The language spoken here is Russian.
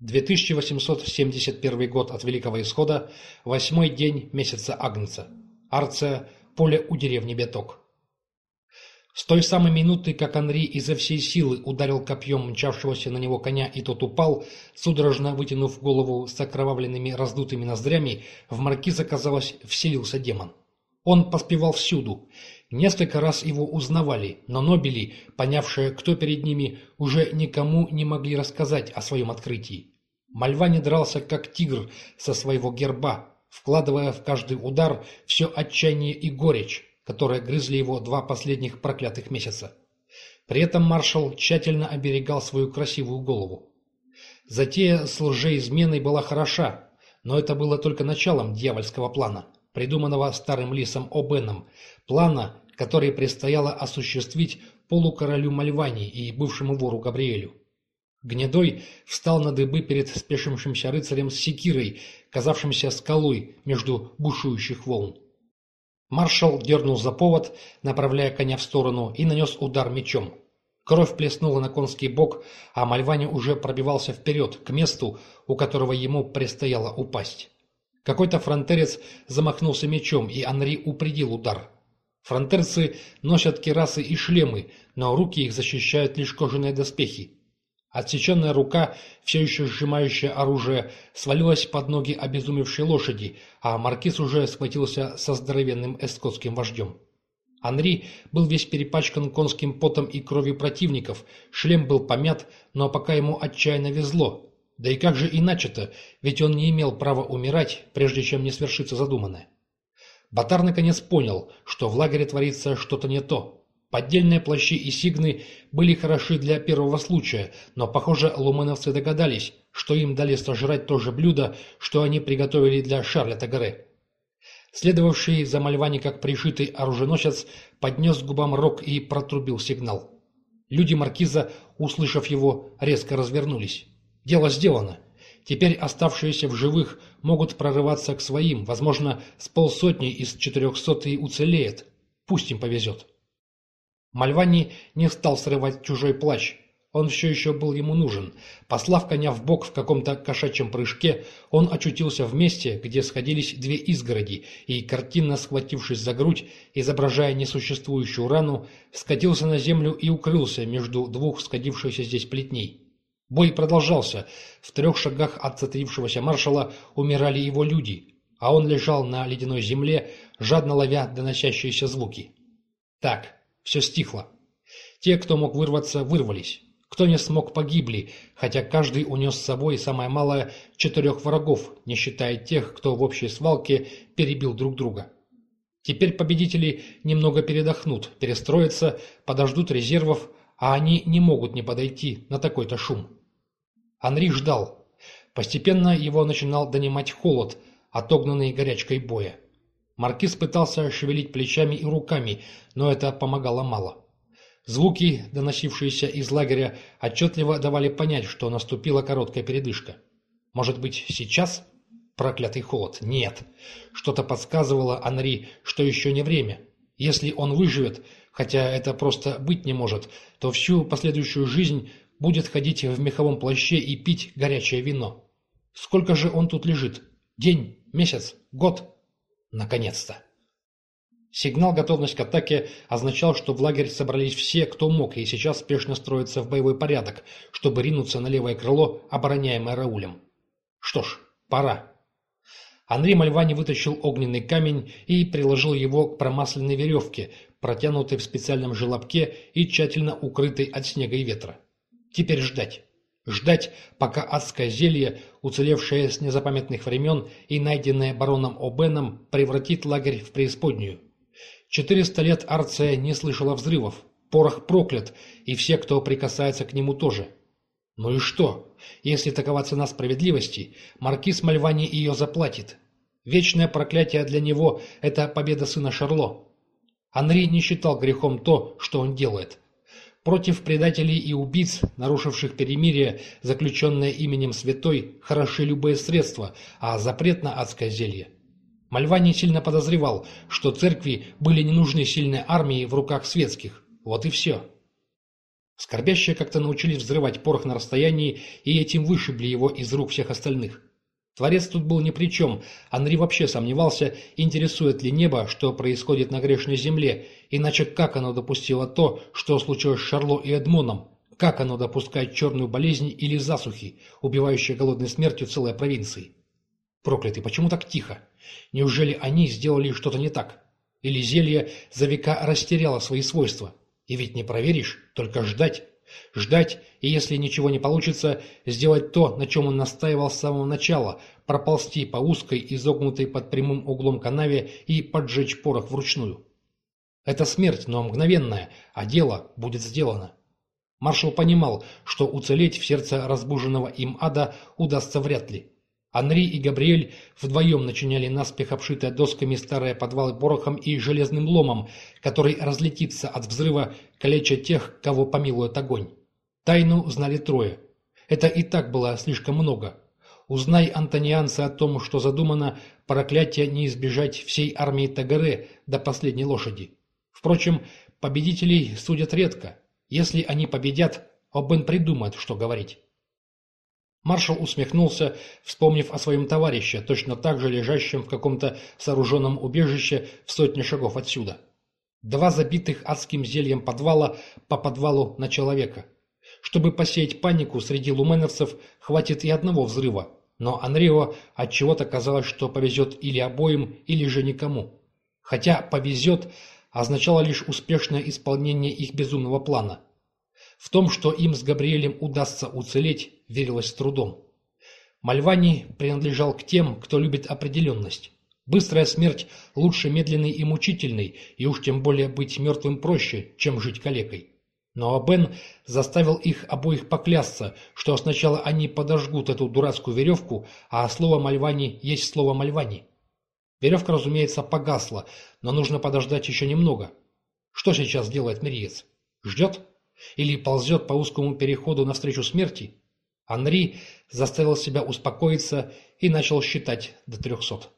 2871 год от Великого Исхода, восьмой день месяца Агнца. Арция, поле у деревни Беток. С той самой минуты, как Анри изо всей силы ударил копьем мчавшегося на него коня, и тот упал, судорожно вытянув голову с окровавленными раздутыми ноздрями, в маркиза, казалось, вселился демон. Он поспевал всюду. Несколько раз его узнавали, но Нобели, понявшие, кто перед ними, уже никому не могли рассказать о своем открытии. Мальвани дрался, как тигр со своего герба, вкладывая в каждый удар все отчаяние и горечь, которые грызли его два последних проклятых месяца. При этом маршал тщательно оберегал свою красивую голову. Затея с лжеизменой была хороша, но это было только началом дьявольского плана – придуманного старым лисом О'Беном, плана, который предстояло осуществить полукоролю Мальвани и бывшему вору Габриэлю. Гнедой встал на дыбы перед спешившимся рыцарем с секирой, казавшимся скалой между бушующих волн. Маршал дернул за повод, направляя коня в сторону, и нанес удар мечом. Кровь плеснула на конский бок, а Мальвани уже пробивался вперед, к месту, у которого ему предстояло упасть. Какой-то фронтерец замахнулся мечом, и Анри упредил удар. Фронтерцы носят керасы и шлемы, но руки их защищают лишь кожаные доспехи. Отсеченная рука, все еще сжимающая оружие, свалилась под ноги обезумевшей лошади, а маркиз уже схватился со здоровенным эскотским вождем. Анри был весь перепачкан конским потом и кровью противников, шлем был помят, но пока ему отчаянно везло, да и как же иначе-то, ведь он не имел права умирать, прежде чем не свершится задуманное. Батар наконец понял, что в лагере творится что-то не то. Поддельные плащи и сигны были хороши для первого случая, но, похоже, лумановцы догадались, что им дали сожрать то же блюдо, что они приготовили для Шарля Тагаре. Следовавший за Мальвани как пришитый оруженосец поднес к губам рог и протрубил сигнал. Люди маркиза, услышав его, резко развернулись. Дело сделано. Теперь оставшиеся в живых могут прорываться к своим, возможно, с полсотни из четырехсот и уцелеет. Пусть им повезет. Мальвани не стал срывать чужой плащ. Он все еще был ему нужен. Послав коня в бок в каком-то кошачьем прыжке, он очутился в месте, где сходились две изгороди, и, картинно схватившись за грудь, изображая несуществующую рану, скатился на землю и укрылся между двух сходившихся здесь плетней. Бой продолжался. В трех шагах от цатрившегося маршала умирали его люди, а он лежал на ледяной земле, жадно ловя доносящиеся звуки. Так, все стихло. Те, кто мог вырваться, вырвались. Кто не смог, погибли, хотя каждый унес с собой самое малое четырех врагов, не считая тех, кто в общей свалке перебил друг друга. Теперь победители немного передохнут, перестроятся, подождут резервов, а они не могут не подойти на такой-то шум. Анри ждал. Постепенно его начинал донимать холод, отогнанный горячкой боя. Маркиз пытался шевелить плечами и руками, но это помогало мало. Звуки, доносившиеся из лагеря, отчетливо давали понять, что наступила короткая передышка. Может быть, сейчас? Проклятый холод. Нет. Что-то подсказывало Анри, что еще не время. Если он выживет, хотя это просто быть не может, то всю последующую жизнь будет ходить в меховом плаще и пить горячее вино. Сколько же он тут лежит? День, месяц, год? Наконец-то! Сигнал «Готовность к атаке» означал, что в лагерь собрались все, кто мог, и сейчас спешно строится в боевой порядок, чтобы ринуться на левое крыло, обороняемое Раулем. Что ж, пора. Андрей Мальвани вытащил огненный камень и приложил его к промасленной веревке, протянутой в специальном желобке и тщательно укрытой от снега и ветра. Теперь ждать. Ждать, пока адское зелье, уцелевшее с незапамятных времен и найденное бароном О'Беном, превратит лагерь в преисподнюю. Четыреста лет Арция не слышала взрывов. Порох проклят, и все, кто прикасается к нему, тоже. Ну и что? Если такова цена справедливости, маркиз Мальвани ее заплатит. Вечное проклятие для него – это победа сына Шарло. Анри не считал грехом то, что он делает – Против предателей и убийц, нарушивших перемирие, заключенное именем святой, хороши любые средства, а запрет на адское зелье. Мальвани сильно подозревал, что церкви были не сильные армии в руках светских. Вот и все. Скорбящие как-то научились взрывать порох на расстоянии и этим вышибли его из рук всех остальных. Творец тут был ни при чем. Анри вообще сомневался, интересует ли небо, что происходит на грешной земле, иначе как оно допустило то, что случилось с Шарло и Эдмоном? Как оно допускает черную болезнь или засухи, убивающие голодной смертью целой провинции? Проклятый, почему так тихо? Неужели они сделали что-то не так? Или зелье за века растеряло свои свойства? И ведь не проверишь, только ждать. Ждать, и если ничего не получится, сделать то, на чем он настаивал с самого начала, проползти по узкой, изогнутой под прямым углом канаве и поджечь порох вручную. Это смерть, но мгновенная, а дело будет сделано. Маршал понимал, что уцелеть в сердце разбуженного им ада удастся вряд ли. Анри и Габриэль вдвоем начиняли наспех обшитые досками старые подвалы порохом и железным ломом, который разлетится от взрыва, калеча тех, кого помилует огонь. Тайну знали трое. Это и так было слишком много. Узнай, антонианцы, о том, что задумано, проклятие не избежать всей армии Тагаре до последней лошади. Впрочем, победителей судят редко. Если они победят, Обен придумает, что говорить. Маршал усмехнулся, вспомнив о своем товарище, точно так же лежащем в каком-то сооруженном убежище в сотне шагов отсюда. Два забитых адским зельем подвала по подвалу на человека. Чтобы посеять панику среди луменовцев, хватит и одного взрыва. Но Анрио отчего-то казалось, что повезет или обоим, или же никому. Хотя «повезет» означало лишь успешное исполнение их безумного плана – в том, что им с Габриэлем удастся уцелеть, верилось с трудом. Мальвани принадлежал к тем, кто любит определенность. Быстрая смерть лучше медленной и мучительной, и уж тем более быть мертвым проще, чем жить калекой. Но Абен заставил их обоих поклясться, что сначала они подожгут эту дурацкую веревку, а слово Мальвани есть слово Мальвани. Веревка, разумеется, погасла, но нужно подождать еще немного. Что сейчас делает Мириец? Ждет? Или ползет по узкому переходу навстречу смерти? Анри заставил себя успокоиться и начал считать до трехсот.